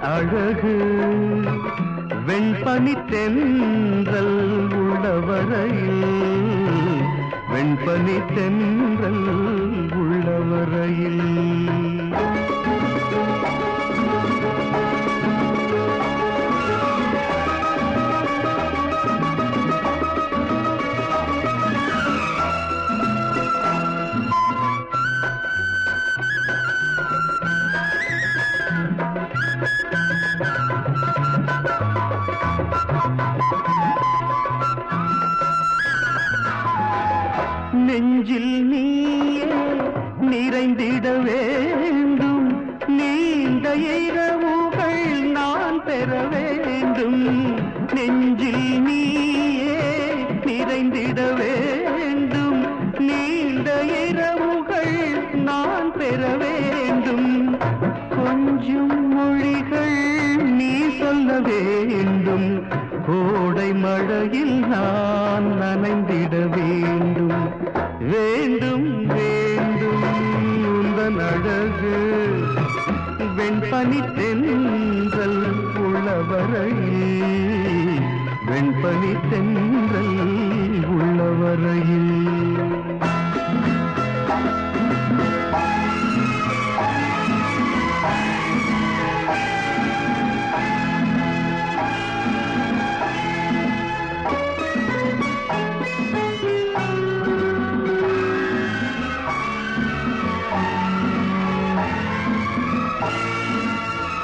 அழகு. வெண்பனி தென்றல் உள்ளவரையில். வெண்பனி தென்றல் உள்ளவரையில். நெஞ்சில் நீயே நிறைந்திட வேண்டும். நீண்ட இரவுகள் நான் பெற வேண்டும். நெஞ்சில் நீயே நிறைந்திட வேண்டும். நீண்ட இரவுகள் நான் பெற வேண்டும். கொஞ்சம் மொழிகள் நீ சொல்ல வேண்டும். கோடை மழையில் நான் நனைந்திட வேண்டும். வேண்டும் வேண்டும் உந்தன் அழகு. வெண்பனி தென்றல் உள்ளவரையில் வெண்பனி தென்றல் உள்ளவரையில்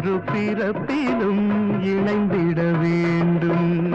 ஒரு பிறப்பிலும் இணைந்திட வேண்டும்.